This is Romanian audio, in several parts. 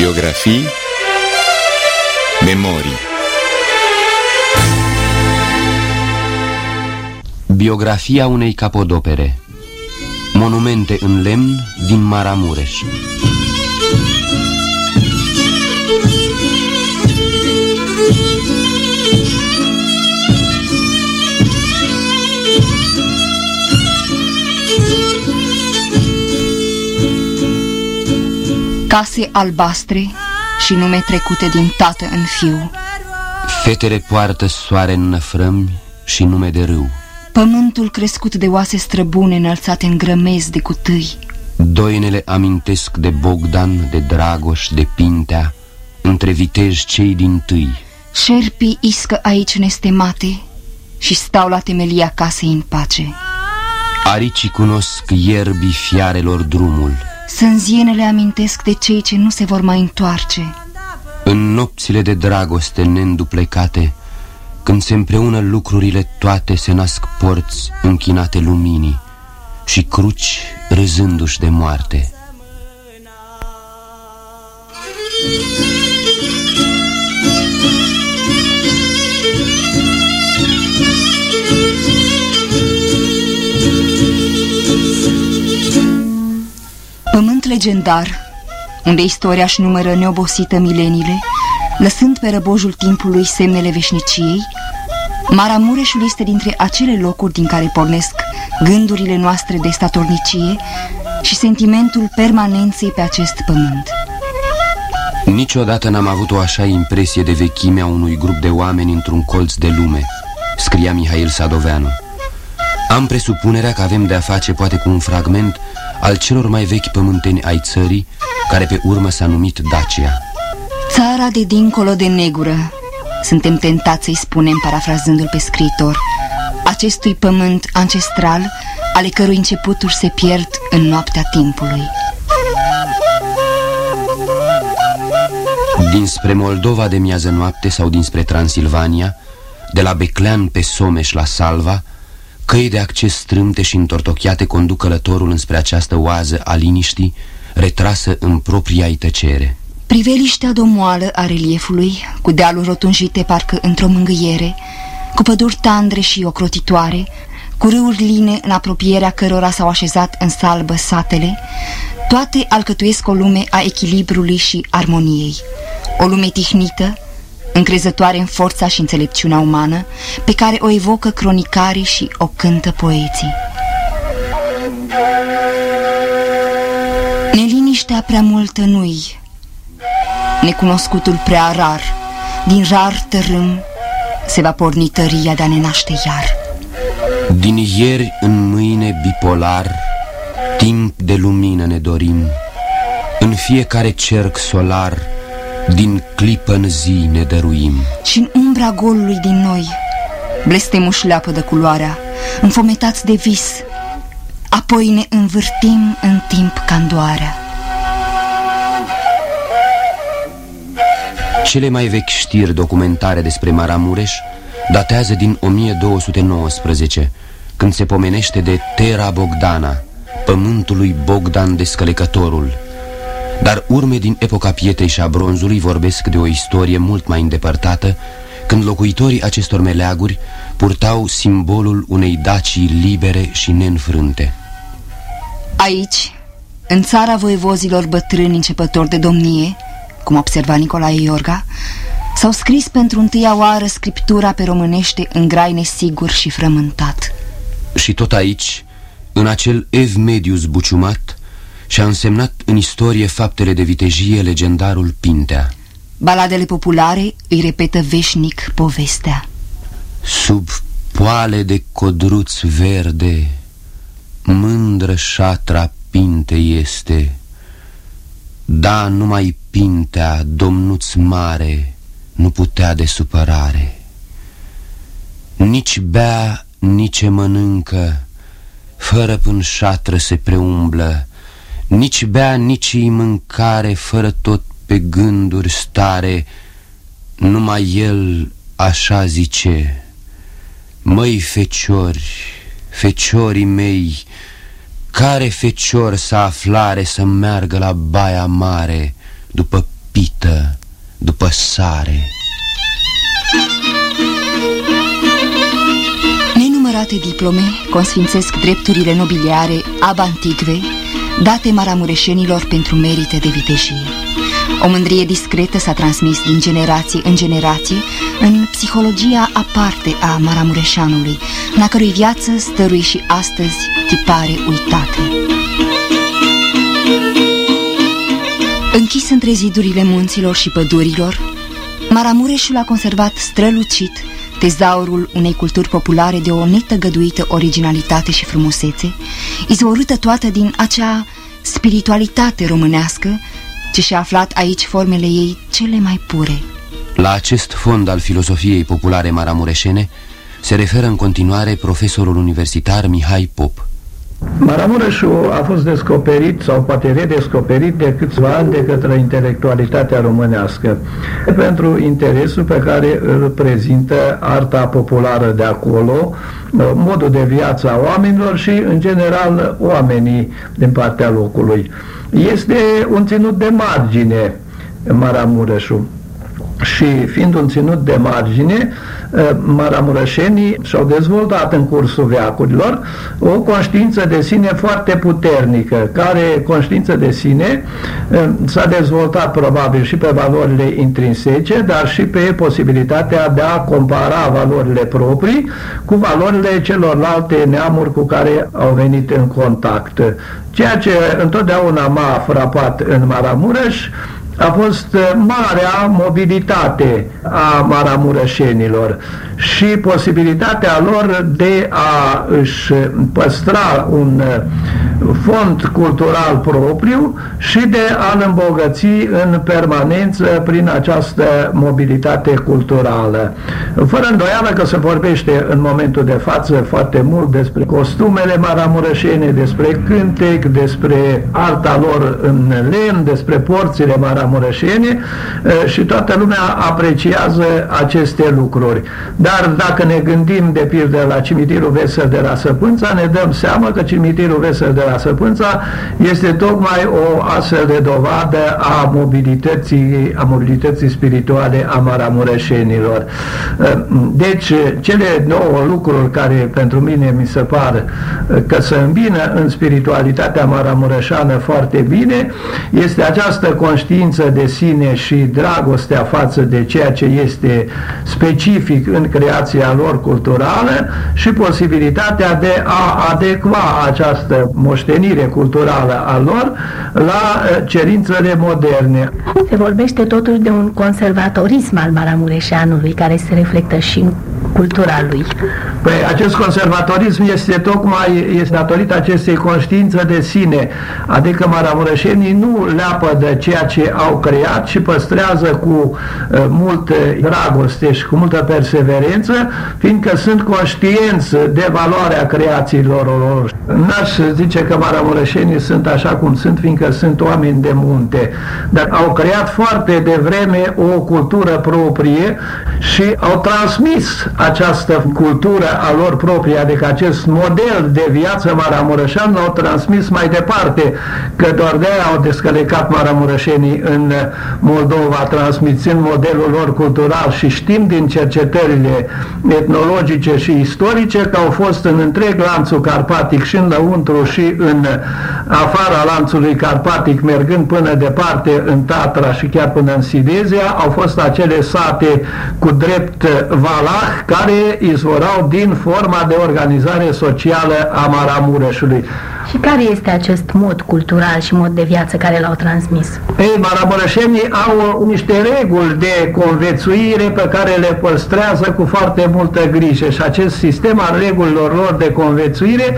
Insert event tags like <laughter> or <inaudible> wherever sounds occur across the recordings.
Biografii Memorii. Biografia unei capodopere. Monumente în lemn din Maramureș Case albastre și nume trecute din tată în fiu. Fetele poartă soare în năfrămi și nume de râu. Pământul crescut de oase străbune înălțate în grămezi de cutâi. Doinele amintesc de Bogdan, de Dragoș, de Pintea Între viteji cei din tâi. Șerpii iscă aici nestemate Și stau la temelia casei în pace. Aricii cunosc ierbii fiarelor drumul Sânzienele amintesc de cei ce nu se vor mai întoarce. În nopțile de dragoste neînduplecate Când se împreună lucrurile toate Se nasc porți închinate luminii Și cruci râzându-și de moarte. Pământ legendar, unde istoria își numără neobosită mileniile, lăsând pe răbojul timpului semnele veșniciei, Maramureșul este dintre acele locuri din care pornesc gândurile noastre de statornicie și sentimentul permanenței pe acest pământ. Niciodată n-am avut o așa impresie de vechime a unui grup de oameni într-un colț de lume, scria Mihail Sadoveanu. Am presupunerea că avem de-a face poate cu un fragment al celor mai vechi pământeni ai țării, care pe urmă s-a numit Dacia. Țara de dincolo de negură, suntem tentați să-i spunem parafrazându-l pe scriitor, acestui pământ ancestral, ale cărui începuturi se pierd în noaptea timpului. Dinspre Moldova de miază noapte sau dinspre Transilvania, de la Beclean pe Someș la Salva, Căi de acces strâmte și întortocheate conduc călătorul înspre această oază a liniștii, retrasă în propria tăcere. Priveliștea domoală a reliefului, cu dealuri rotunjite parcă într-o mângâiere, cu păduri tandre și ocrotitoare, cu râuri line în apropierea cărora s-au așezat în salbă satele, toate alcătuiesc o lume a echilibrului și armoniei. O lume tihnită, încrezătoare în forța și înțelepciunea umană, pe care o evocă cronicarii și o cântă poeții. Neliniștea prea multă nu-i, necunoscutul prea rar, din rar tărâm se va porni tăria de a ne naște iar. Din ieri în mâine bipolar, timp de lumină ne dorim, în fiecare cerc solar, din clipă în zi ne dăruim. Și în umbra golului din noi Blestemul șleapă de culoarea Înfometați de vis. Apoi ne învârtim în timp candoarea Cele mai vechi știri documentare despre Maramureș datează din 1219, când se pomenește de Terra Bogdana, pământul lui Bogdan Descălecătorul, dar urme din epoca pietrei și a bronzului vorbesc de o istorie mult mai îndepărtată, când locuitorii acestor meleaguri purtau simbolul unei dacii libere și neînfrânte. Aici, în țara voievozilor bătrâni începători de domnie, cum observa Nicolae Iorga, s-au scris pentru întâia oară scriptura pe românește în grai nesigur și frământat. Și tot aici, în acel ev mediu zbuciumat, și a însemnat în istorie faptele de vitejie legendarul Pintea. Baladele populare îi repetă veșnic povestea. Sub poale de codruț verde, mândră șatra Pinte este. Da, numai Pintea, domnuț mare, nu putea de supărare. Nici bea, nici mănâncă, fără până șatră se preumblă, nici bea, nici mâncare, fără tot pe gânduri stare, numai el așa zice, Măi feciori, feciorii mei, care fecior să aflare să meargă la baia mare după pită după sare. Nenumărate diplome consfințesc drepturile nobiliare ab anticve, date maramureșenilor pentru merite de viteșie. O mândrie discretă s-a transmis din generație în generație în psihologia aparte a Maramureșanului, în a cărui viață stărui și astăzi tipare uitate. Închis între zidurile munților și pădurilor, Maramureșul a conservat strălucit tezaurul unei culturi populare de o netăgăduită originalitate și frumusețe, izvorâtă toată din acea spiritualitate românească ce și-a aflat aici formele ei cele mai pure. La acest fond al filosofiei populare maramureșene se referă în continuare profesorul universitar Mihai Pop. Maramureșul a fost descoperit sau poate redescoperit de câțiva ani de către intelectualitatea românească pentru interesul pe care îl prezintă arta populară de acolo, modul de viață a oamenilor și, în general, oamenii din partea locului. Este un ținut de margine Maramureșul și fiind un ținut de margine, eh, maramureșenii și-au dezvoltat în cursul veacurilor o conștiință de sine foarte puternică, care conștiință de sine eh, s-a dezvoltat probabil și pe valorile intrinsece, dar și pe posibilitatea de a compara valorile proprii cu valorile celorlalte neamuri cu care au venit în contact. Ceea ce întotdeauna m-a frapat în Maramureș a fost uh, marea mobilitate a maramureșenilor și posibilitatea lor de a își păstra un uh, fond cultural propriu și de a-l îmbogăți în permanență prin această mobilitate culturală. Fără îndoială că se vorbește în momentul de față foarte mult despre costumele maramureșene, despre cântec, despre arta lor în lemn, despre porțile maramureșene și toată lumea apreciază aceste lucruri. Dar dacă ne gândim de pildă la cimitirul Vesel de la Săpânța, ne dăm seama că cimitirul Vesel de la Săpânța este tocmai o astfel de dovadă a mobilității, a mobilității spirituale a maramureșenilor. Deci, cele două lucruri care pentru mine mi se par că se îmbină în spiritualitatea maramureșană foarte bine, este această conștiință de sine și dragostea față de ceea ce este specific în creația lor culturală și posibilitatea de a adecva această moștenire culturală a lor la eh, cerințele moderne. Se vorbește totuși de un conservatorism al Maramureșeanului care se reflectă și în cultura lui. Păi acest conservatorism este tocmai este datorită acestei conștiințe de sine, adică maramureșenii nu leapă de ceea ce au creat și păstrează cu uh, multă dragoste și cu multă perseverență, fiindcă sunt conștienți de valoarea creațiilor lor. N-aș zice că maramureșenii sunt așa cum sunt, fiindcă sunt oameni de munte, dar au creat foarte devreme o cultură proprie și au transmis această cultură a lor proprie, adică acest model de viață maramureșan l-au transmis mai departe, că doar de aia au descălecat maramureșenii în Moldova, transmițând modelul lor cultural. Și știm din cercetările etnologice și istorice că au fost în întreg lanțul carpatic și în lăuntru și în afara lanțului carpatic, mergând până departe în Tatra și chiar până în Silesia, au fost acele sate cu drept valah care izvorau din forma de organizare socială a Maramureșului. Și care este acest mod cultural și mod de viață care l-au transmis? Ei, maramureșenii au niște reguli de convețuire pe care le păstrează cu foarte multă grijă și acest sistem al regulilor lor de convețuire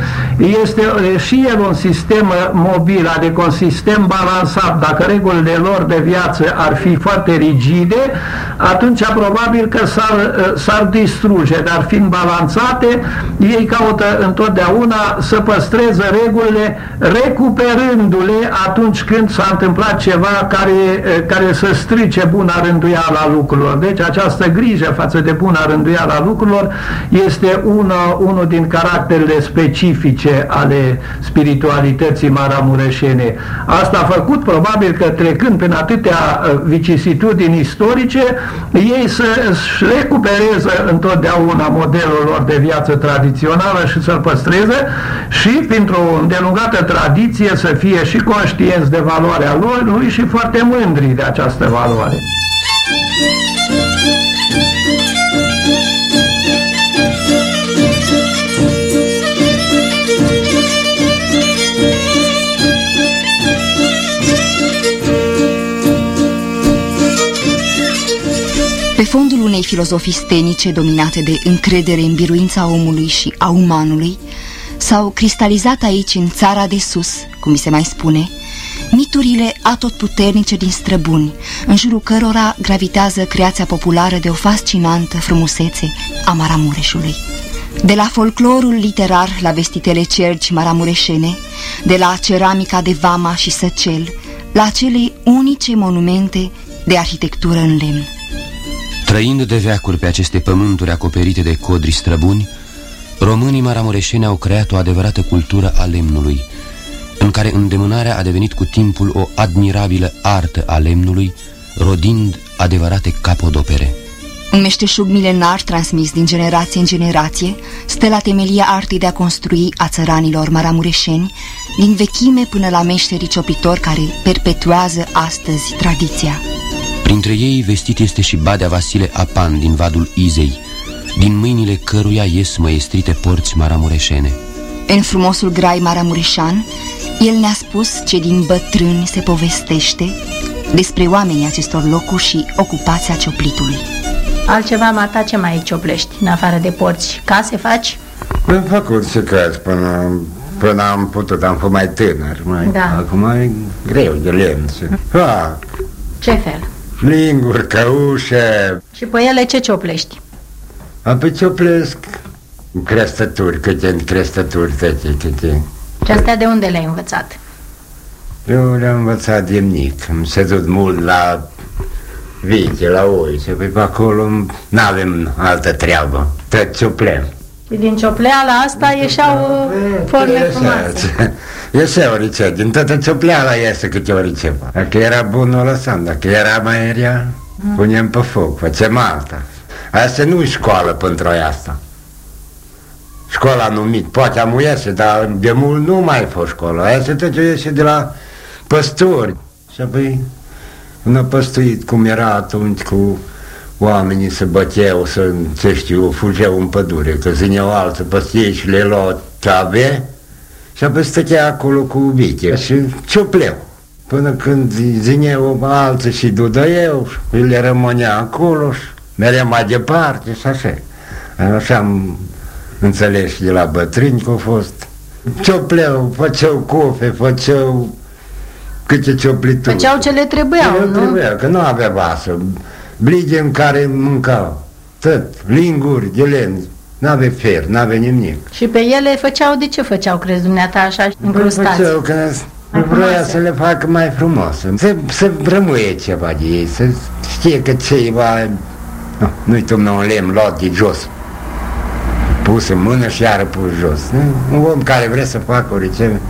este și el un sistem mobil, adică un sistem balansat. Dacă regulile lor de viață ar fi foarte rigide, atunci probabil că s-ar distruge, dar fiind balanțate, ei caută întotdeauna să păstreze reguli lucrurile, recuperându-le atunci când s-a întâmplat ceva care, care să strice buna rânduială a lucrurilor. Deci această grijă față de buna rânduială a lucrurilor este una, unul din caracterele specifice ale spiritualității maramureșene. Asta a făcut probabil că trecând prin atâtea uh, vicisitudini istorice, ei să recupereze întotdeauna modelul lor de viață tradițională și să-l păstreze și printr-o îndelungată tradiție să fie și conștienți de valoarea lor lui și foarte mândri de această valoare. Pe fondul unei filozofii stenice dominate de încredere în biruința omului și a umanului, s-au cristalizat aici, în țara de sus, cum se mai spune, miturile atotputernice din străbuni, în jurul cărora gravitează creația populară de o fascinantă frumusețe a Maramureșului. De la folclorul literar la vestitele cerci maramureșene, de la ceramica de Vama și Săcel, la cele unice monumente de arhitectură în lemn. Trăind de veacuri pe aceste pământuri acoperite de codri străbuni, românii maramureșeni au creat o adevărată cultură a lemnului, în care îndemânarea a devenit cu timpul o admirabilă artă a lemnului, rodind adevărate capodopere. Un meșteșug milenar transmis din generație în generație stă la temelia artei de a construi a țăranilor maramureșeni, din vechime până la meșterii ciopitori care perpetuează astăzi tradiția. Printre ei vestit este și Badea Vasile Apan din vadul Izei, din mâinile căruia ies măestrite porți maramureșene. În frumosul grai maramureșan, el ne-a spus ce din bătrâni se povestește despre oamenii acestor locuri și ocupația cioplitului. Altceva, Marta, ce mai cioplești, în afară de porți? Case faci? Am făcut și cărți până, până am putut, am fost mai tânăr. Mai, Da. Acum e greu de lemn să fac. Ce fel? Linguri, căușe, Și pe ele ce cioplești? Apoi cioplesc crestături, câte crestături tăte, câte... Și astea de unde le-ai învățat? Eu le-am învățat de mic, am sedut mult la vite, la oi, și pe acolo n-avem altă treabă, tot cioplem. Și din ciopleala asta ieșeau uh, forme frumoase. Iese o rețetă, din toată ciopleala iese câte o rețetă. Dacă era bun, o lăsam, dacă era mai rea, punem pe foc, facem alta. Asta nu e școală pentru asta. Școala numit, poate am iese, dar de mult nu mai fost școală. Asta tot ce iese de la păstori. Și apoi, un păstuit cum era atunci cu oamenii se băteau, să, ce știu, fugeau în pădure, că zineau alții păstie și le luau ce avea și apoi stătea acolo cu vite și ciupleu. Până când zineau alții și dudăiau, și le rămânea acolo și mereu mai departe și așa. Așa am înțeles și de la bătrâni că au fost. Ciupleu, făceau cofe, făceau câte cioplituri. Făceau ce le trebuiau, Ce le nu? Trebuia, că nu avea vasă. Blide în care mâncau. Tot, linguri de lemn. N-avea fer, n-avea nimic. Și pe ele făceau, de ce făceau, crezi dumneata, așa încrustați? Făceau că Mai vrea frumoase. să le facă mai frumos. Să, să rămâie ceva de ei, să știe că ceva... Nu, nu-i tumnă un lemn luat de jos. Pus în mână și iară pus jos. Nu? Un om care vrea să facă o rețetă,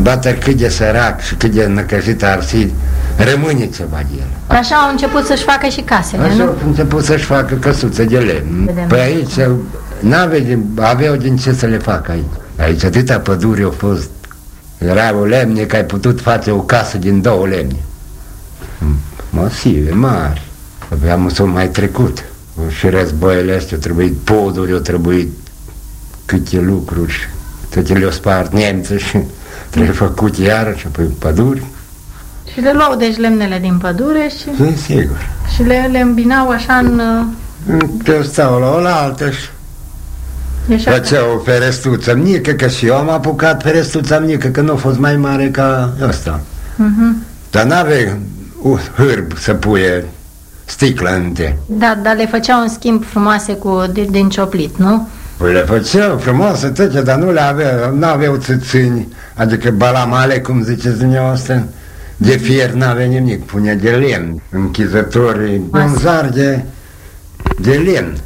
bată cât de sărac și cât de năcăjit ar fi, rămâne ceva de el. Așa au început să-și facă și casele, Așa nu? au început să-și facă căsuțe de lemn. Vedem. Păi aici n-ave din, aveau din ce să le facă aici. Aici atâta pădure au fost. Era o lemne că ai putut face o casă din două lemne. Masive, mari. Aveam să mai trecut. Și războiile astea, au trebuit poduri, au trebuit câte lucruri. Toate le-au spart nemții și trebuie făcut iară și apoi păduri. Și le luau deci lemnele din pădure și, Sunt sigur. și le, le îmbinau așa în... uh, Te stau la oaltă și ieșea- Făcea o ferestruță mică, că și eu am apucat ferestruța mică, că nu a fost mai mare ca ăsta. Mhm. Dar n-avea un hârb să puie sticlă în te. Da, dar le făceau în schimb frumoase cu, din, din cioplit, nu? Păi le făceau frumoase toate, dar nu le aveau, nu aveau țâțâni, adică balamale, cum ziceți dumneavoastră, de fier n-avea nimic, punea de lemn, închizători, un zar de, de lemn.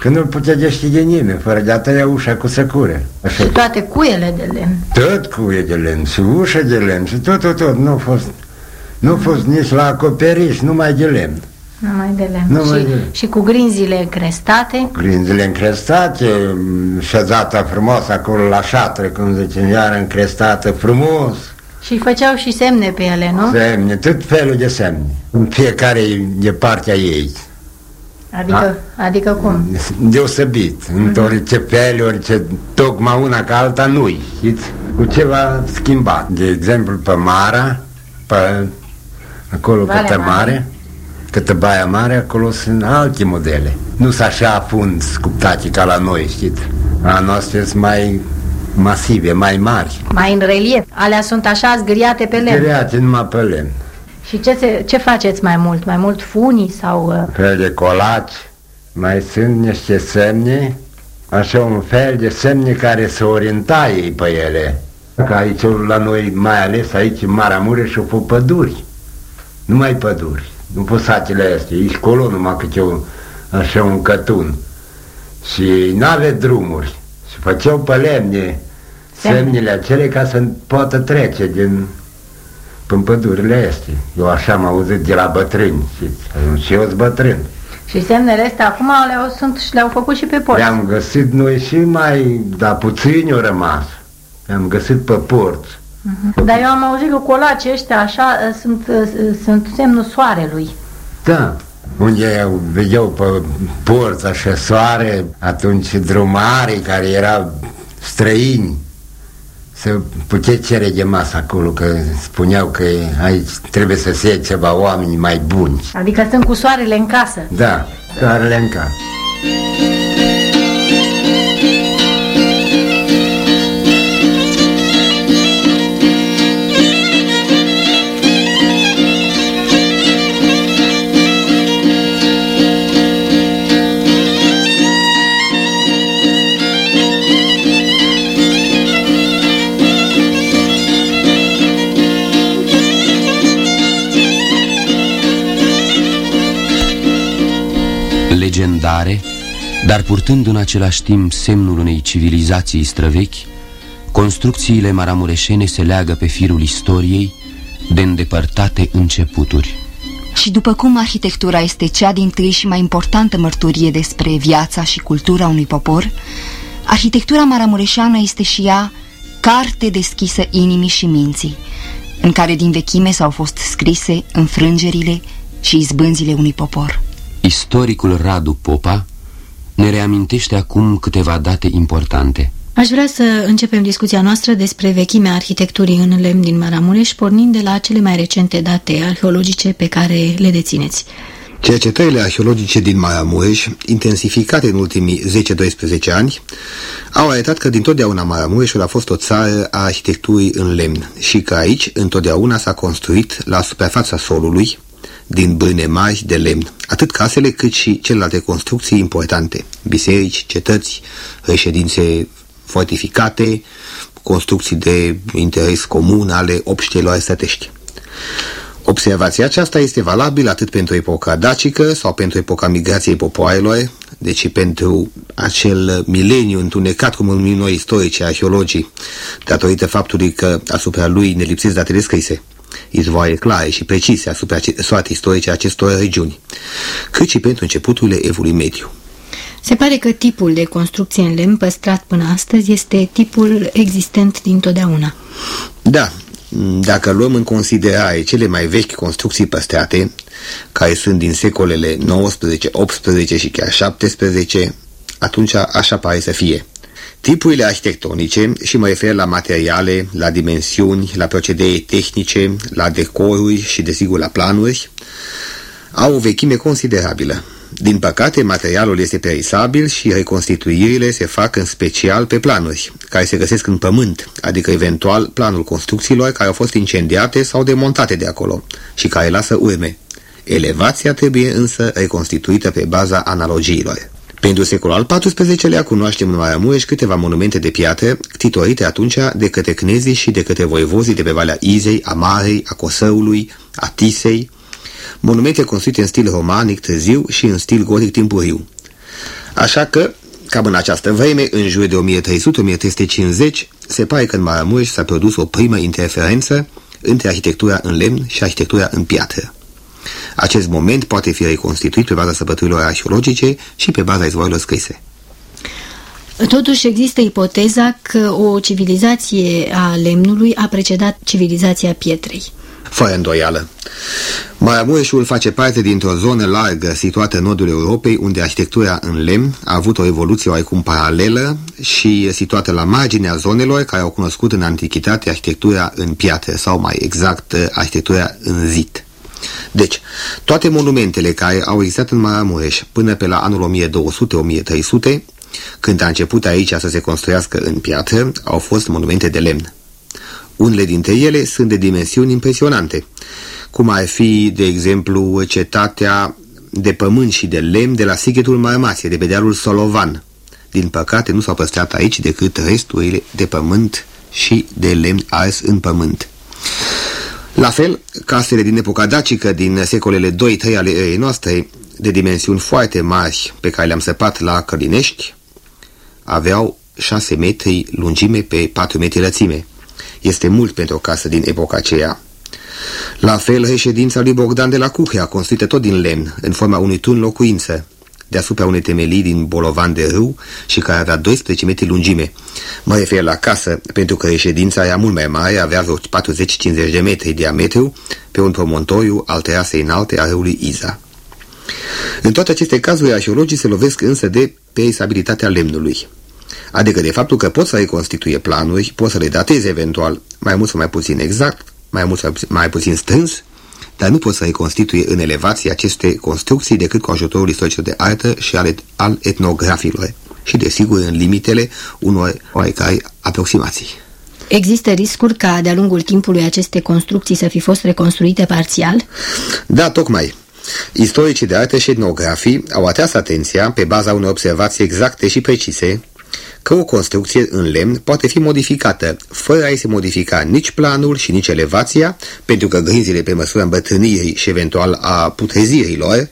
Că nu putea deschide nimeni, fără de a tăia ușa cu săcure. Așa. Și toate cuiele de lemn. Tot cuie de lemn, și ușa de lemn, și tot, tot, tot. Nu a fost, nu a fost nici la acoperiș, numai de lemn. Numai de lemn. Numai și, de lemn. și cu grinzile încrestate? Grinzile încrestate, șezată frumos acolo la șatră, cum zicem, iar încrestată frumos. Și făceau și semne pe ele, nu? Semne, tot felul de semne. În fiecare de partea ei. Adică, A? adică cum? Deosebit. Mm-hmm. În orice fel, orice, tocmai una ca alta nu-i, știți? Cu ceva schimbat. De exemplu, pe Mara, pe acolo Vale câtă mare, mare câtă baia mare, acolo sunt alte modele. Nu sunt așa fund sculptate ca la noi, știți? A noastră sunt mai masive, mai mari. Mai în relief. Alea sunt așa zgâriate pe lemn. Zgâriate numai pe lemn. Și ce, se, ce faceți mai mult? Mai mult funii sau... Uh... Fel de colaci. Mai sunt niște semne, așa un fel de semne care se orienta ei pe ele. Că aici la noi, mai ales aici în Maramureș, au fost păduri. Numai păduri. Nu pot satele astea, ești colo numai câte un, așa un cătun. Și n-ave drumuri. Și făceau pe lemne semnele acele ca să poată trece din până pădurile astea. Eu așa am auzit de la bătrâni, știți? Și eu sunt bătrân. Și semnele astea acum le-au, sunt, le-au făcut și pe porți. Le-am găsit noi și mai, dar puțini au rămas. Le-am găsit pe porți. Uh-huh. Dar eu am auzit că colacii ăștia așa sunt, sunt semnul soarelui. Da, unde eu vedeau pe porți așa soare, atunci drumarii care erau străini să puteți cere de masă acolo, că spuneau că aici trebuie să se ceva oameni mai buni. Adică sunt cu soarele în casă. Da, soarele în casă. Legendare, dar purtând în același timp semnul unei civilizații străvechi, construcțiile maramureșene se leagă pe firul istoriei de îndepărtate începuturi. Și după cum arhitectura este cea din tâi și mai importantă mărturie despre viața și cultura unui popor, arhitectura maramureșeană este și ea carte deschisă inimii și minții, în care din vechime s-au fost scrise înfrângerile și izbânzile unui popor. Istoricul Radu Popa ne reamintește acum câteva date importante. Aș vrea să începem discuția noastră despre vechimea arhitecturii în lemn din Maramureș, pornind de la cele mai recente date arheologice pe care le dețineți. Cercetările arheologice din Maramureș, intensificate în ultimii 10-12 ani, au arătat că dintotdeauna Maramureșul a fost o țară a arhitecturii în lemn și că aici întotdeauna s-a construit la suprafața solului, din bâne mari de lemn, atât casele cât și celelalte construcții importante, biserici, cetăți, reședințe fortificate, construcții de interes comun ale obștilor sătești. Observația aceasta este valabilă atât pentru epoca dacică sau pentru epoca migrației popoarelor, deci pentru acel mileniu întunecat, cum numim noi istorici, arheologii, datorită faptului că asupra lui ne lipsesc datele scrise izvoare clare și precise asupra soartei istorice acestor regiuni, cât și pentru începuturile evului mediu. Se pare că tipul de construcție în lemn păstrat până astăzi este tipul existent dintotdeauna. Da, dacă luăm în considerare cele mai vechi construcții păstrate, care sunt din secolele 19, 18 și chiar 17, atunci așa pare să fie. Tipurile arhitectonice, și mă refer la materiale, la dimensiuni, la procedee tehnice, la decoruri și, desigur, la planuri, au o vechime considerabilă. Din păcate, materialul este perisabil și reconstituirile se fac în special pe planuri, care se găsesc în pământ, adică eventual planul construcțiilor care au fost incendiate sau demontate de acolo și care lasă urme. Elevația trebuie însă reconstituită pe baza analogiilor. Pentru secolul al XIV-lea cunoaștem în Maramureș câteva monumente de piatră titorite atunci de către cnezii și de către voivozii de pe Valea Izei, a Marei, a Cosăului, a Tisei, monumente construite în stil romanic târziu și în stil gotic timpuriu. Așa că, cam în această vreme, în jur de 1300-1350, se pare că în Maramureș s-a produs o primă interferență între arhitectura în lemn și arhitectura în piatră. Acest moment poate fi reconstituit pe baza săpăturilor arheologice și pe baza izvoarelor scrise. Totuși există ipoteza că o civilizație a lemnului a precedat civilizația pietrei. Fără îndoială. Maramureșul face parte dintr-o zonă largă situată în nordul Europei, unde arhitectura în lemn a avut o evoluție oarecum paralelă și situată la marginea zonelor care au cunoscut în antichitate arhitectura în piatră, sau mai exact arhitectura în zid. Deci, toate monumentele care au existat în Maramureș până pe la anul 1200-1300, când a început aici să se construiască în piatră, au fost monumente de lemn. Unele dintre ele sunt de dimensiuni impresionante, cum ar fi, de exemplu, cetatea de pământ și de lemn de la Sighetul Marmație, de pe dealul Solovan. Din păcate, nu s-au păstrat aici decât resturile de pământ și de lemn ars în pământ. La fel, casele din epoca dacică din secolele 2-3 ale erei noastre, de dimensiuni foarte mari pe care le-am săpat la Călinești, aveau 6 metri lungime pe 4 metri lățime. Este mult pentru o casă din epoca aceea. La fel, reședința lui Bogdan de la Cuhea, construită tot din lemn, în forma unui tun locuință, deasupra unei temelii din bolovan de râu și care avea 12 metri lungime. Mă refer la casă, pentru că reședința era mult mai mare, avea vreo 40-50 de metri diametru, pe un promontoriu al terasei înalte a râului Iza. În toate aceste cazuri, arheologii se lovesc însă de perisabilitatea lemnului. Adică de faptul că pot să reconstituie planuri, pot să le dateze eventual mai mult sau mai puțin exact, mai mult sau mai puțin strâns, dar nu pot să reconstituie în elevație aceste construcții decât cu ajutorul istoricilor de artă și ale, al etnografilor și, desigur, în limitele unor oarecare aproximații. Există riscuri ca de-a lungul timpului aceste construcții să fi fost reconstruite parțial? Da, tocmai. Istoricii de artă și etnografii au atras atenția pe baza unor observații exacte și precise că o construcție în lemn poate fi modificată, fără a-i se modifica nici planul și nici elevația, pentru că grinzile pe măsura îmbătrânirii și eventual a putrezirilor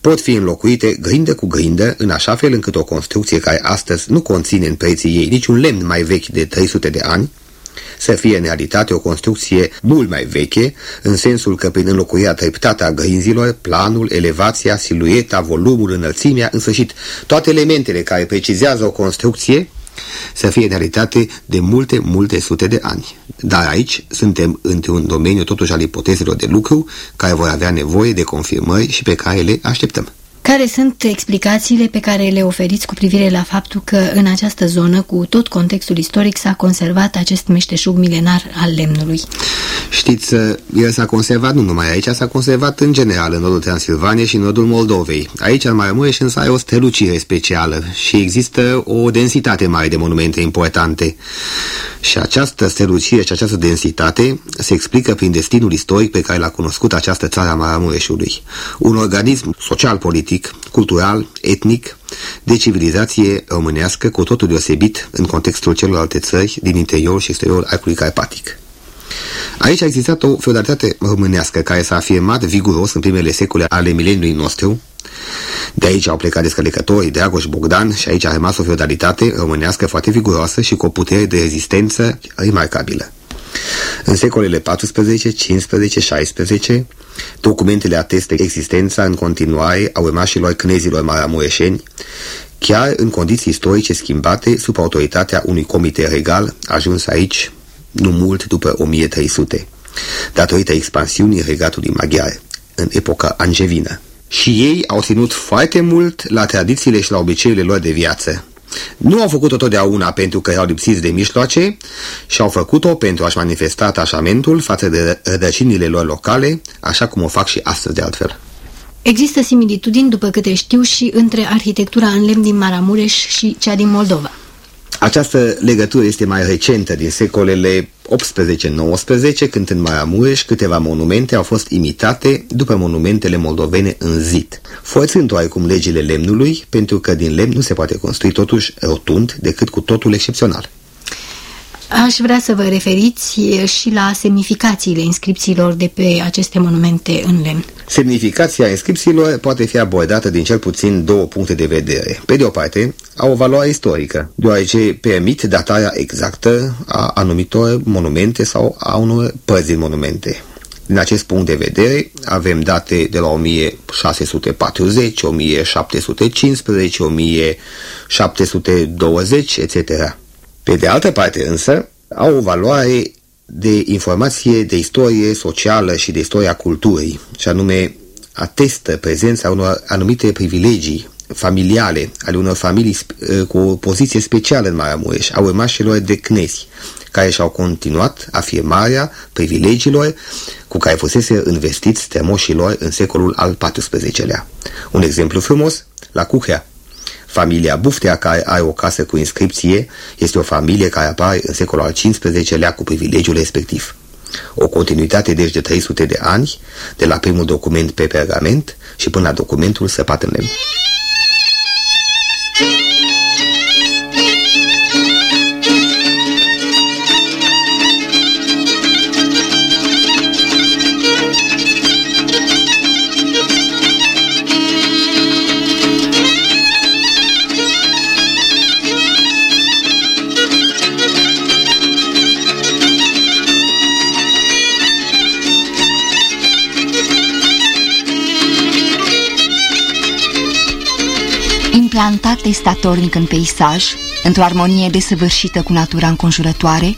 pot fi înlocuite grindă cu grindă, în așa fel încât o construcție care astăzi nu conține în preții ei niciun lemn mai vechi de 300 de ani, să fie în realitate o construcție mult mai veche, în sensul că prin înlocuirea treptată a grinzilor, planul, elevația, silueta, volumul, înălțimea, în sfârșit, toate elementele care precizează o construcție, să fie în realitate de multe, multe sute de ani. Dar aici suntem într-un domeniu totuși al ipotezelor de lucru care vor avea nevoie de confirmări și pe care le așteptăm. Care sunt explicațiile pe care le oferiți cu privire la faptul că în această zonă, cu tot contextul istoric, s-a conservat acest meșteșug milenar al lemnului? Știți, el s-a conservat nu numai aici, s-a conservat în general în nordul Transilvaniei și în nordul Moldovei. Aici, în Maramureș, însă are o strălucire specială și există o densitate mare de monumente importante. Și această strălucire și această densitate se explică prin destinul istoric pe care l-a cunoscut această țară a Maramureșului. Un organism social-politic, cultural, etnic, de civilizație românească cu totul deosebit în contextul celorlalte țări din interior și exterior arcului carpatic. Aici a existat o feudalitate românească care s-a afirmat viguros în primele secole ale mileniului nostru. De aici au plecat descălecătorii Dragoș Bogdan și aici a rămas o feudalitate românească foarte viguroasă și cu o putere de rezistență remarcabilă. În secolele 14, 15, 16, documentele atestă existența în continuare a urmașilor cnezilor maramureșeni, chiar în condiții istorice schimbate sub autoritatea unui comite regal ajuns aici nu mult după 1300, datorită expansiunii regatului maghiar în epoca angevină. Și ei au ținut foarte mult la tradițiile și la obiceiurile lor de viață. Nu au făcut-o totdeauna pentru că erau lipsiți de mișloace și au făcut-o pentru a-și manifesta atașamentul față de rădăcinile lor locale, așa cum o fac și astăzi de altfel. Există similitudini, după câte știu, și între arhitectura în lemn din Maramureș și cea din Moldova. Această legătură este mai recentă din secolele 18-19, când în Maramureș câteva monumente au fost imitate după monumentele moldovene în zid, forțând oarecum legile lemnului, pentru că din lemn nu se poate construi totuși rotund decât cu totul excepțional. Aș vrea să vă referiți și la semnificațiile inscripțiilor de pe aceste monumente în lemn. Semnificația inscripțiilor poate fi abordată din cel puțin două puncte de vedere. Pe de o parte, au o valoare istorică, deoarece permit datarea exactă a anumitor monumente sau a unor părți din monumente. Din acest punct de vedere, avem date de la 1640, 1715, 1720, etc. Pe de altă parte însă, au o valoare de informație de istorie socială și de istoria culturii, și anume atestă prezența unor anumite privilegii familiale ale unor familii ă, cu o poziție specială în Maramureș, a urmașilor de cnezi, care și-au continuat afirmarea privilegiilor cu care fusese investiți strămoșilor în secolul al XIV-lea. Un exemplu frumos, la Cuhea, Familia Buftea, care are o casă cu inscripție, este o familie care apare în secolul al XV-lea cu privilegiul respectiv. O continuitate deci de 300 de ani, de la primul document pe pergament și până la documentul săpat în lemn. Plantate statornic în peisaj, într-o armonie desăvârșită cu natura înconjurătoare,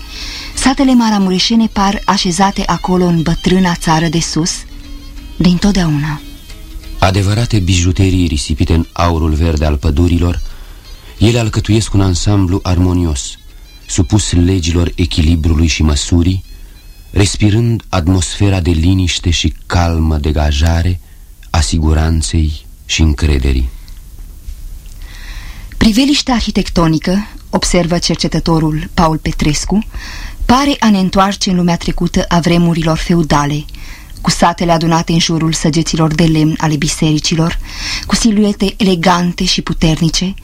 satele maramureșene par așezate acolo în bătrâna țară de sus, de întotdeauna. Adevărate bijuterii risipite în aurul verde al pădurilor, ele alcătuiesc un ansamblu armonios, supus legilor echilibrului și măsurii, respirând atmosfera de liniște și calmă degajare a siguranței și încrederii. Priveliștea arhitectonică, observă cercetătorul Paul Petrescu, pare a ne întoarce în lumea trecută a vremurilor feudale, cu satele adunate în jurul săgeților de lemn ale bisericilor, cu siluete elegante și puternice,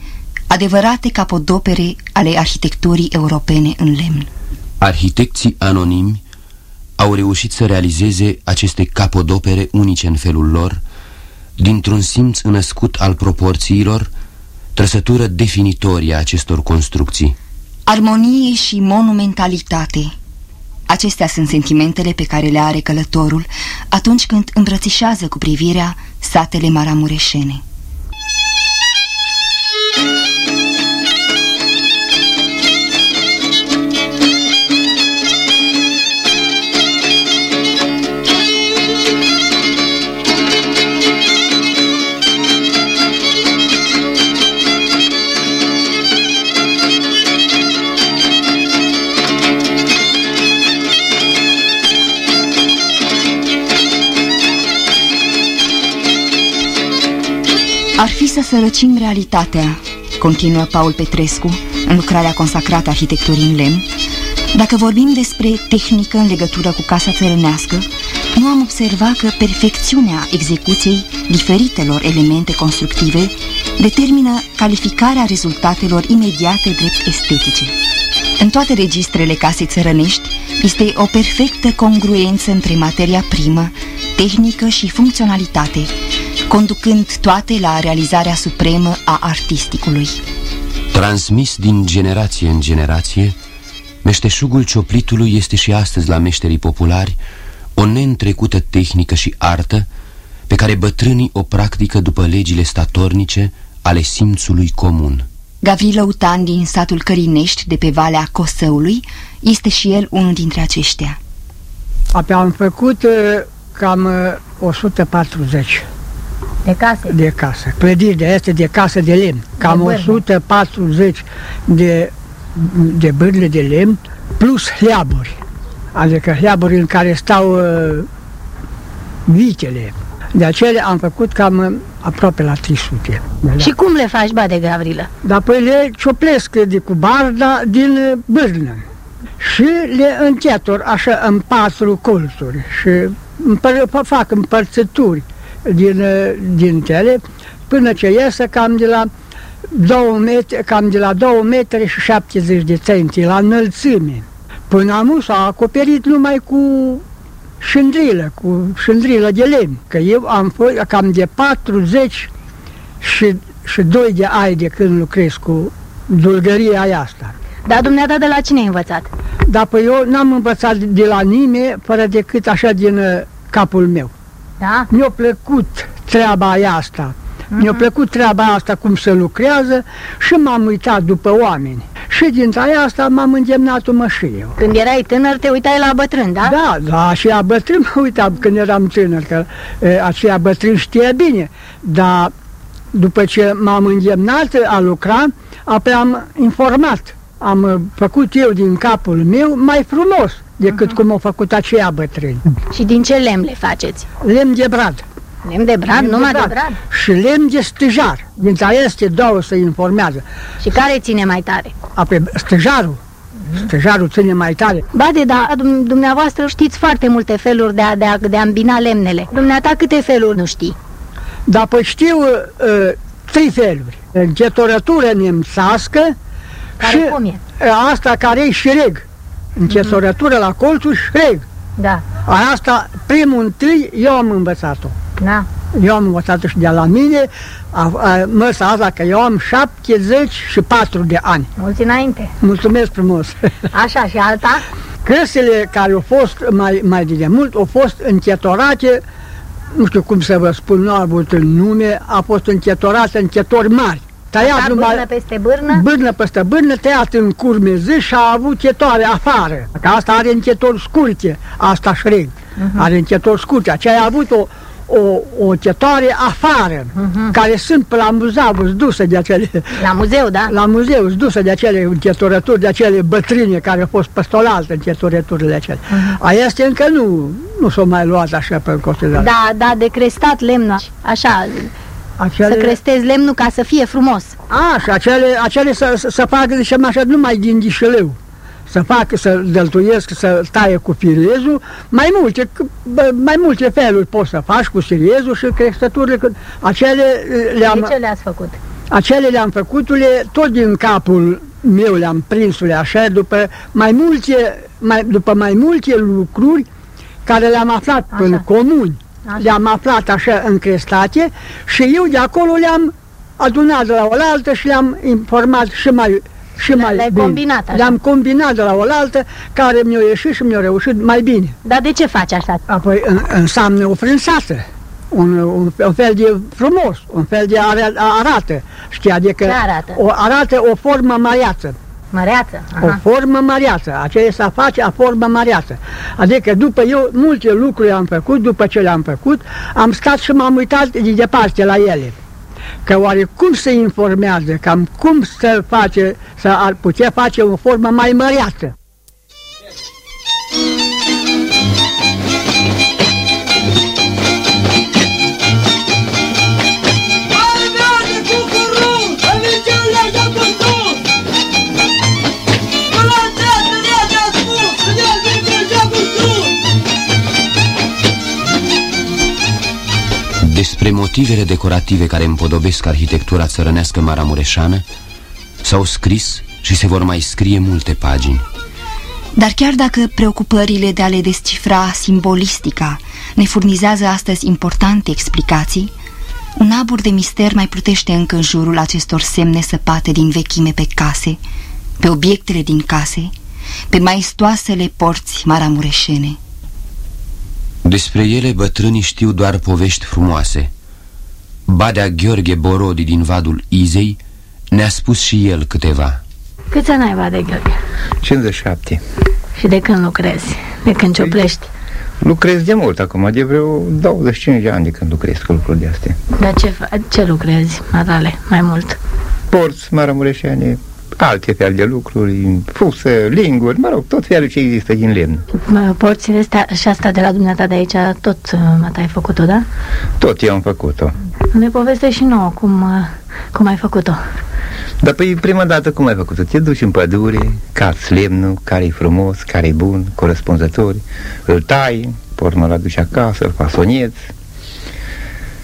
adevărate capodopere ale arhitecturii europene în lemn. Arhitecții anonimi au reușit să realizeze aceste capodopere unice în felul lor, dintr-un simț înăscut al proporțiilor, trăsătură definitorie a acestor construcții. Armonie și monumentalitate. Acestea sunt sentimentele pe care le are călătorul atunci când îmbrățișează cu privirea satele maramureșene. Ar fi să sărăcim realitatea, continuă Paul Petrescu în lucrarea consacrată arhitecturii în lemn, dacă vorbim despre tehnică în legătură cu casa țărănească, nu am observat că perfecțiunea execuției diferitelor elemente constructive determină calificarea rezultatelor imediate drept estetice. În toate registrele casei țărănești este o perfectă congruență între materia primă, tehnică și funcționalitate, conducând toate la realizarea supremă a artisticului. Transmis din generație în generație, meșteșugul cioplitului este și astăzi la meșterii populari o neîntrecută tehnică și artă pe care bătrânii o practică după legile statornice ale simțului comun. Gavrilo Utan din satul Cărinești de pe Valea Cosăului este și el unul dintre aceștia. Abia am făcut uh, cam 140 uh, de case? De casă. Clădiri de astea de casă de lemn. Cam de 140 de, de bârle de lemn plus hleaburi. Adică hleaburi în care stau uh, vitele. De aceea am făcut cam aproape la 300. Și cum le faci, bade Gavrilă? Dar păi le cioplesc de cu barda din bârnă și le închetor așa în patru colțuri și împăr- fac împărțături din, din tele până ce iese cam de la 2 metri, cam de la 2 metri și 70 de centi la înălțime. Până am s-a acoperit numai cu șândrilă, cu șândrilă de lemn, că eu am fost cam de 40 și, și 2 de ani de când lucrez cu dulgăria asta. Dar dumneata de la cine ai învățat? Dar pe eu n-am învățat de la nimeni, fără decât așa din uh, capul meu. Da? Mi-a plăcut treaba aia asta. Mhm. Mi-a plăcut treaba asta cum se lucrează și m-am uitat după oameni. Și din aia asta m-am îndemnat-o și eu. Când erai tânăr, te uitai la bătrân, da? Da, da, și a bătrân mă uitam când eram tânăr, că e, aceea bătrân știe bine, dar după ce m-am îndemnat a lucra, apoi am informat. Am uh, făcut eu din capul meu mai frumos decât uh-huh. cum au făcut aceia bătrâni. Și din ce lemn le faceți? Lemn de brad. Lemn de brad? Lemn Numai de brad? Și lemn de stâjar. Dintre este două se informează. Și care ține mai tare? Apoi stâjarul. Stâjarul ține mai tare. Bade, dar dum- dumneavoastră știți foarte multe feluri de a, de a, de a îmbina lemnele. Dumneata câte feluri nu știi? Dar păi știu uh, trei feluri. Încetorătură nemțească Care și cum e? uh, asta care e șreg. Încetorătură la colțul șreg. Da, Asta, primul întâi, eu am învățat-o. da. Eu am învățat-o și de la mine, a, a, măsa asta, că eu am 74 de ani. Mulți înainte. Mulțumesc frumos! <laughs> Așa, și alta? Căsele care au fost mai, mai de demult au fost închetorate, nu știu cum să vă spun, nu a avut un nume, a fost închetorate închetori mari. Tăiat Așa, bârnă peste bârnă? bârnă peste bârnă, tăiat în curmeze și a avut chetoare afară. Că asta are închetori scurte, asta șreg. Mhm. Are închetori scurte. Aceea a avut o, o, o chetoare afară, Mhm. care sunt pe la muzeu, sunt duse de acele, La muzeu, da? la muzeu, sunt duse de acele închetorături, de acele bătrâne care au fost păstolaltă închetorăturile acelea. Mhm. Aia este încă nu, nu s-au mai luat așa pe considerare. Da, da, de crestat lemnul, așa, Acele... să crestezi lemnul ca să fie frumos. A, și acele, acele să, să, să facă, zicem așa, numai din dișeleu. Să facă, să dăltuiesc, să taie cu firezul, mai multe, c- bă, mai multe feluri poți să faci cu siriezul și crestăturile, că acele De le-am, ce le-ați făcut? acele le-am făcutule, tot din capul meu le-am prinsule așa, după mai multe, mai, după mai multe lucruri care le-am aflat Așa. în comuni, Așa. Le-am aflat așa încrestate și eu de acolo le-am adunat de la oaltă și le-am informat și mai și mai le-ai bine. combinat așa. Le-am combinat de la oaltă care mi-au ieșit și mi-au reușit mai bine. Dar de ce faci așa? Apoi în, înseamnă o frânsată, un, un, un fel de frumos, un fel de ara, arată, știi, adică Ce arată? O, arată o formă măreață, Măreață? o Aha. formă măreață, aceea să face a formă măreață. Adică după eu multe lucruri am făcut, după ce le-am făcut, am stat și m-am uitat de departe la ele. Că oare cum se informează, cam cum să face, să ar putea face o formă mai măreață. Despre motivele decorative care împodobesc arhitectura țărănească maramureșană s-au scris și se vor mai scrie multe pagini. Dar chiar dacă preocupările de a le descifra simbolistica ne furnizează astăzi importante explicații, un abur de mister mai plutește încă în jurul acestor semne săpate din vechime pe case, pe obiectele din case, pe maestoasele porți maramureșene. Despre ele bătrânii știu doar povești frumoase. Badea Gheorghe Borodi din vadul Izei ne-a spus și el câteva. Câți ani ai, Vade Gheorghe? 57. Și de când lucrezi? De când cioplești? Lucrez de mult acum, de vreo 25 de ani de când lucrez cu lucruri de astea. Dar ce, fa- ce lucrezi, Matale, mai mult? Porți, maramureșane, alte fel de lucruri, fusă, linguri, mă rog, tot felul ce există din lemn. Mă, Porțile astea și asta de la dumneata de aici, tot uh, mata ai făcut-o, da? Tot eu am făcut-o. Ne povestești și nouă cum, uh, cum ai făcut-o. Dar păi prima dată cum ai făcut-o? Te duci în pădure, cați lemnul, care e frumos, care e bun, corespunzător, îl tai, pe urmă îl aduci acasă, îl fasonieți,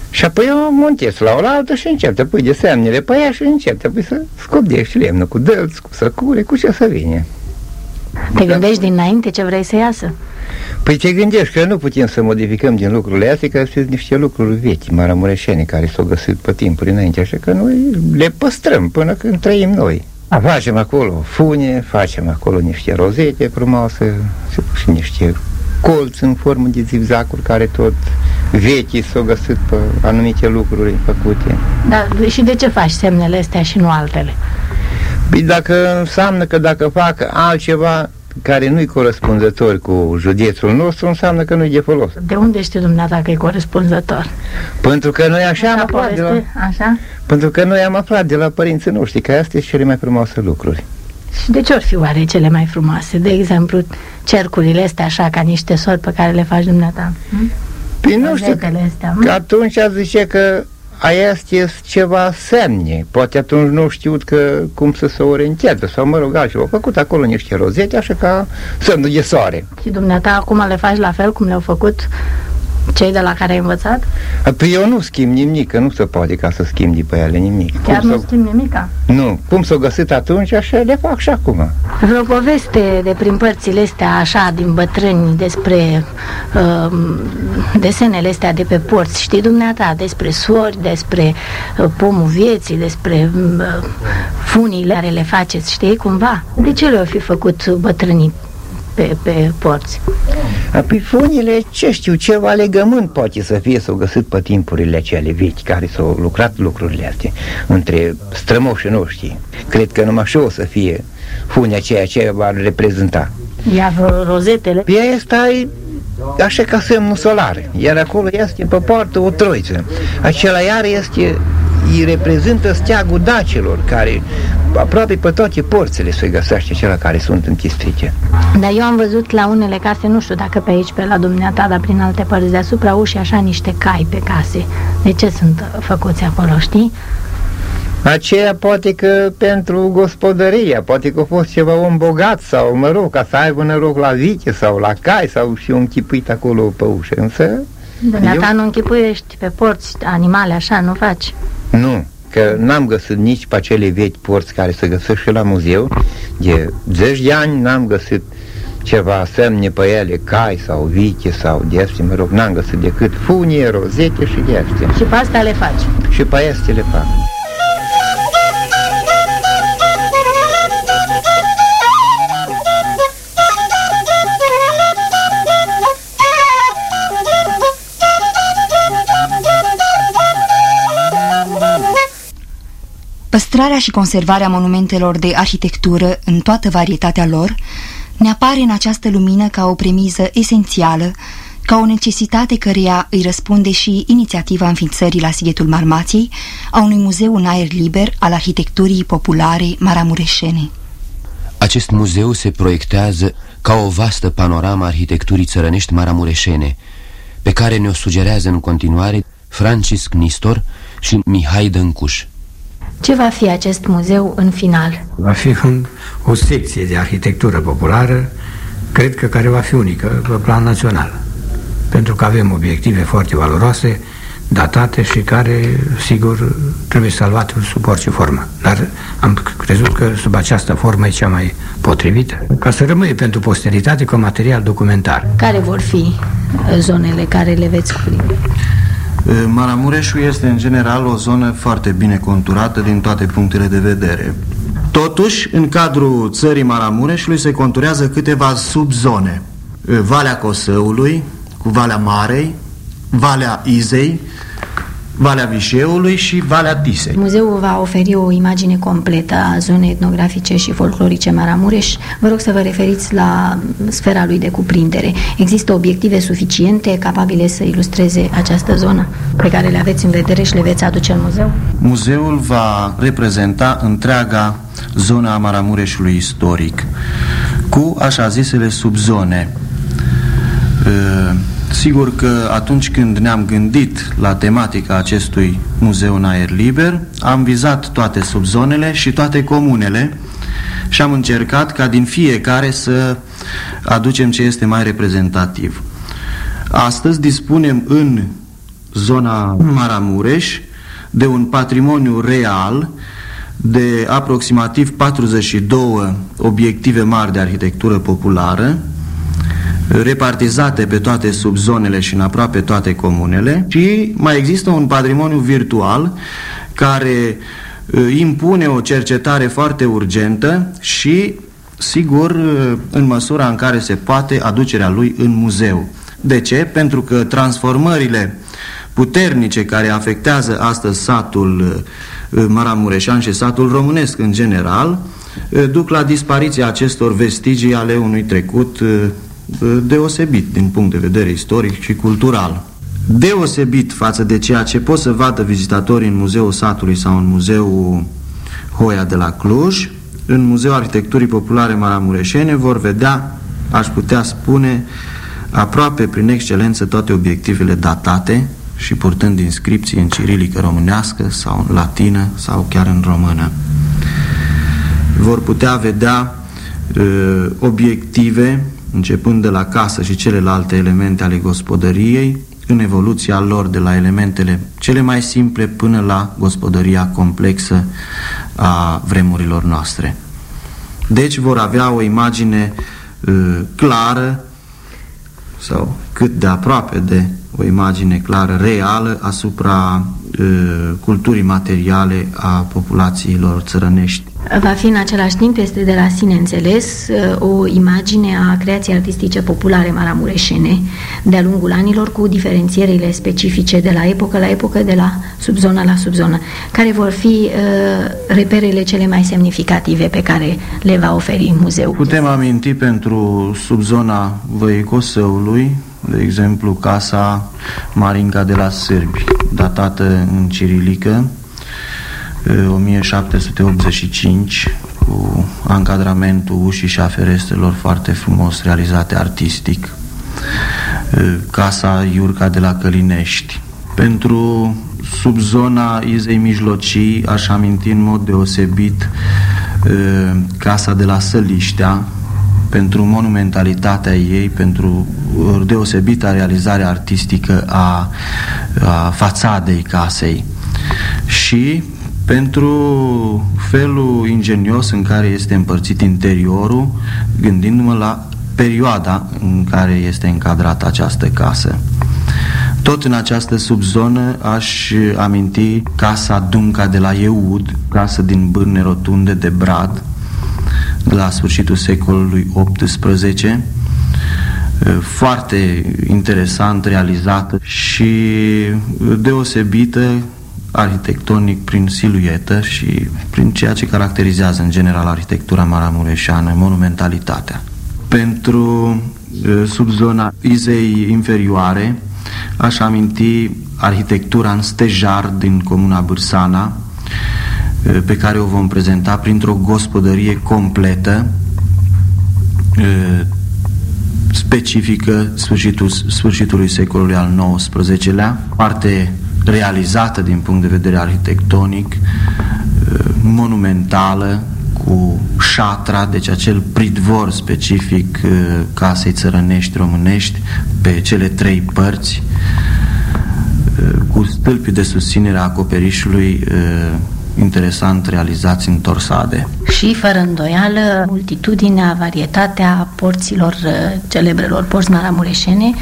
și apoi o montezi la oaltă și încep, te pui de semnele pe ea și încep, te pui să scobdești lemnul cu dălți, cu săcure, cu ce să vine. Te gândești dinainte ce vrei să iasă? Păi te gândești că nu putem să modificăm din lucrurile astea, că sunt niște lucruri vechi, maramureșene, care s-au găsit pe timpuri înainte, așa că noi le păstrăm până când trăim noi. Facem acolo fune, facem acolo niște rozete frumoase și niște colți în formă de zigzacuri care tot vechi s-au găsit pe anumite lucruri făcute. Dar și de ce faci semnele astea și nu altele? Păi dacă înseamnă că dacă fac altceva care nu-i corespunzător cu județul nostru, înseamnă că nu-i de folos. De unde știi dumneata că e corespunzător? Pentru că noi așa am aflat de la... Așa? Pentru că noi am aflat de la părinții noștri că astea sunt cele mai frumoase lucruri. Și de ce ori fi oare cele mai frumoase? De exemplu, cercurile astea așa ca niște sori pe care le faci dumneata. Hm? Păi nu știu, astea, hm? că atunci a zice că aia este ceva semne. Poate atunci nu știut că cum să se orientează sau mă rog altceva. Au făcut acolo niște rozete așa ca semnul de soare. Și dumneata acum le faci la fel cum le-au făcut cei de la care ai învățat? Păi eu nu schimb nimic, că nu se poate ca să schimbi pe ele nimic. Chiar cum nu schimb nimica? Nu, cum s-au găsit atunci, așa le fac și acum. Vreo poveste de prin părțile astea, așa, din bătrâni, despre uh, desenele astea de pe porți, știi dumneata, despre sori, despre uh, pomul vieții, despre uh, funile care le faceți, știi, cumva? De ce le-au fi făcut bătrânii pe, pe porți. Apoi funile, ce știu, ceva legământ poate să fie, s-au găsit pe timpurile cele vechi, care s-au lucrat lucrurile astea, între strămoșii noștri. Cred că numai așa o să fie funia ceea ce va reprezenta. Iar rozetele? Pe aia stai așa ca semnul solar, iar acolo este pe poartă o troiță. Acela iar este îi reprezintă steagul dacilor, care aproape pe toate porțile se găsește cele care sunt închistrite. Dar eu am văzut la unele case, nu știu dacă pe aici, pe la dumneata, dar prin alte părți deasupra ușii, așa niște cai pe case. De ce sunt făcuți acolo, știi? Aceea poate că pentru gospodăria, poate că a fost ceva om bogat sau, mă rog, ca să aibă noroc la viche sau la cai sau și un chipuit acolo pe ușă, însă... Dumneata eu... nu închipuiești pe porți animale așa, nu faci? Nu, că n-am găsit nici pe acele vechi porți care se găsesc și la muzeu. De zeci de ani n-am găsit ceva semne pe ele, cai sau viche sau de astea, mă rog, n-am găsit decât funie, rozete și de astea. Și pe asta le faci? Și pe astea le fac. Păstrarea și conservarea monumentelor de arhitectură în toată varietatea lor ne apare în această lumină ca o premiză esențială, ca o necesitate căreia îi răspunde și inițiativa înființării la Sighetul Marmației a unui muzeu în aer liber al arhitecturii populare maramureșene. Acest muzeu se proiectează ca o vastă panoramă arhitecturii țărănești maramureșene, pe care ne-o sugerează în continuare Francisc Nistor și Mihai Dăncuș. Ce va fi acest muzeu în final? Va fi un, o secție de arhitectură populară, cred că care va fi unică pe plan național. Pentru că avem obiective foarte valoroase, datate și care, sigur, trebuie salvate sub orice formă. Dar am crezut că sub această formă e cea mai potrivită, ca să rămâie pentru posteritate cu material documentar. Care vor fi zonele care le veți cuprinde? Maramureșul este în general o zonă foarte bine conturată din toate punctele de vedere. Totuși, în cadrul țării Maramureșului se conturează câteva subzone. Valea Cosăului, cu Valea Marei, Valea Izei, Valea Vișeului și Valea Tisei. Muzeul va oferi o imagine completă a zonei etnografice și folclorice Maramureș. Vă rog să vă referiți la sfera lui de cuprindere. Există obiective suficiente capabile să ilustreze această zonă pe care le aveți în vedere și le veți aduce în muzeu? Muzeul va reprezenta întreaga zona a Maramureșului istoric cu așa zisele subzone Sigur că atunci când ne-am gândit la tematica acestui muzeu în aer liber, am vizat toate subzonele și toate comunele și am încercat ca din fiecare să aducem ce este mai reprezentativ. Astăzi dispunem în zona Maramureș de un patrimoniu real de aproximativ 42 obiective mari de arhitectură populară, repartizate pe toate subzonele și în aproape toate comunele și mai există un patrimoniu virtual care uh, impune o cercetare foarte urgentă și, sigur, uh, în măsura în care se poate, aducerea lui în muzeu. De ce? Pentru că transformările puternice care afectează astăzi satul uh, Maramureșan și satul românesc în general, duc la dispariția acestor vestigii ale unui trecut deosebit din punct de vedere istoric și cultural. Deosebit față de ceea ce pot să vadă vizitatorii în Muzeul Satului sau în Muzeul Hoia de la Cluj, în Muzeul Arhitecturii Populare Maramureșene vor vedea, aș putea spune, aproape prin excelență toate obiectivele datate și purtând inscripții în cirilică românească sau în latină sau chiar în română. Vor putea vedea uh, obiective începând de la casă și celelalte elemente ale gospodăriei, în evoluția lor de la elementele cele mai simple până la gospodăria complexă a vremurilor noastre. Deci vor avea o imagine uh, clară sau cât de aproape de o imagine clară, reală asupra uh, culturii materiale a populațiilor țărănești va fi în același timp, este de la sine înțeles, uh, o imagine a creației artistice populare maramureșene de-a lungul anilor cu diferențierile specifice de la epocă la epocă, de la subzonă la subzonă, care vor fi uh, reperele cele mai semnificative pe care le va oferi muzeul. Putem aminti pentru subzona Văicosăului, de exemplu, casa Marinca de la Sârbi, datată în cirilică, 1785 cu ancadramentul ușii și a ferestrelor foarte frumos realizate artistic. Casa Iurca de la Călinești. Pentru subzona Izei Mijlocii aș aminti în mod deosebit casa de la Săliștea, pentru monumentalitatea ei, pentru deosebita realizare artistică a, a fațadei casei și pentru felul ingenios în care este împărțit interiorul, gândindu-mă la perioada în care este încadrată această casă. Tot în această subzonă aș aminti casa Dunca de la Eud, casă din bârne rotunde de brad, la sfârșitul secolului XVIII, foarte interesant realizată și deosebită arhitectonic prin siluetă și prin ceea ce caracterizează în general arhitectura maramureșeană, monumentalitatea. Pentru subzona Izei inferioare aș aminti arhitectura în stejar din comuna Bârsana, pe care o vom prezenta printr-o gospodărie completă specifică sfârșitul, sfârșitului secolului al XIX-lea, parte realizată din punct de vedere arhitectonic, uh, monumentală, cu șatra, deci acel pridvor specific uh, casei țărănești românești pe cele trei părți, uh, cu stâlpi de susținere a acoperișului interesant realizați în torsade. Și, fără îndoială, multitudinea, varietatea porților celebrelor porți maramureșene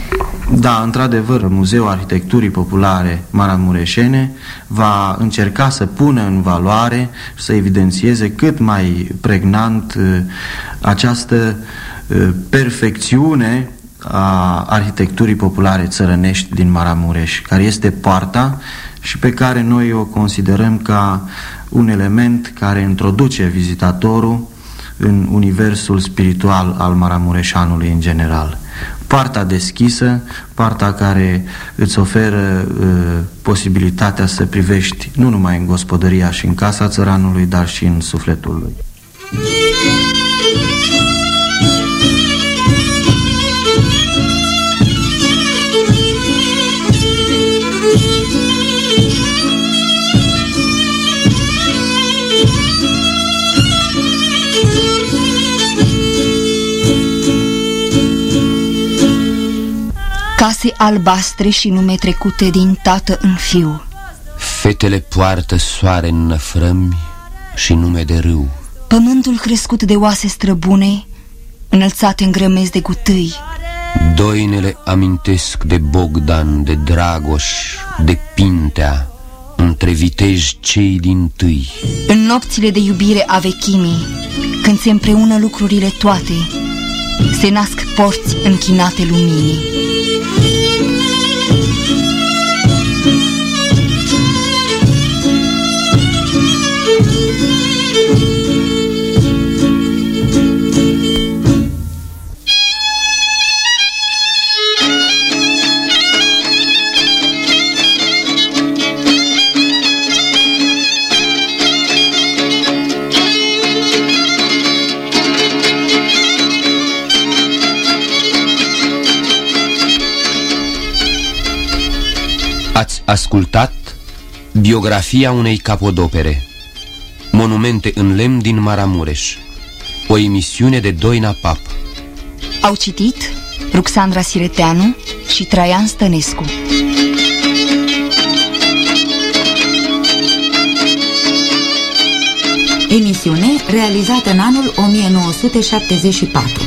da, într-adevăr, Muzeul Arhitecturii Populare Maramureșene va încerca să pună în valoare, să evidențieze cât mai pregnant uh, această uh, perfecțiune a arhitecturii populare țărănești din Maramureș, care este poarta și pe care noi o considerăm ca un element care introduce vizitatorul în universul spiritual al Maramureșanului în general partea deschisă, partea care îți oferă uh, posibilitatea să privești nu numai în gospodăria și în casa țăranului, dar și în sufletul lui. Case albastre și nume trecute din tată în fiu. Fetele poartă soare în năfrămi și nume de râu. Pământul crescut de oase străbune Înălțate în grămezi de gutâi. Doinele amintesc de Bogdan, de Dragoș, de Pintea Între viteji cei din tâi. În nopțile de iubire a vechimii Când se împreună lucrurile toate Se nasc porți închinate luminii ascultat biografia unei capodopere Monumente în lemn din Maramureș O emisiune de Doina Pap. Au citit Ruxandra Sireteanu și Traian Stănescu. Emisiune realizată în anul 1974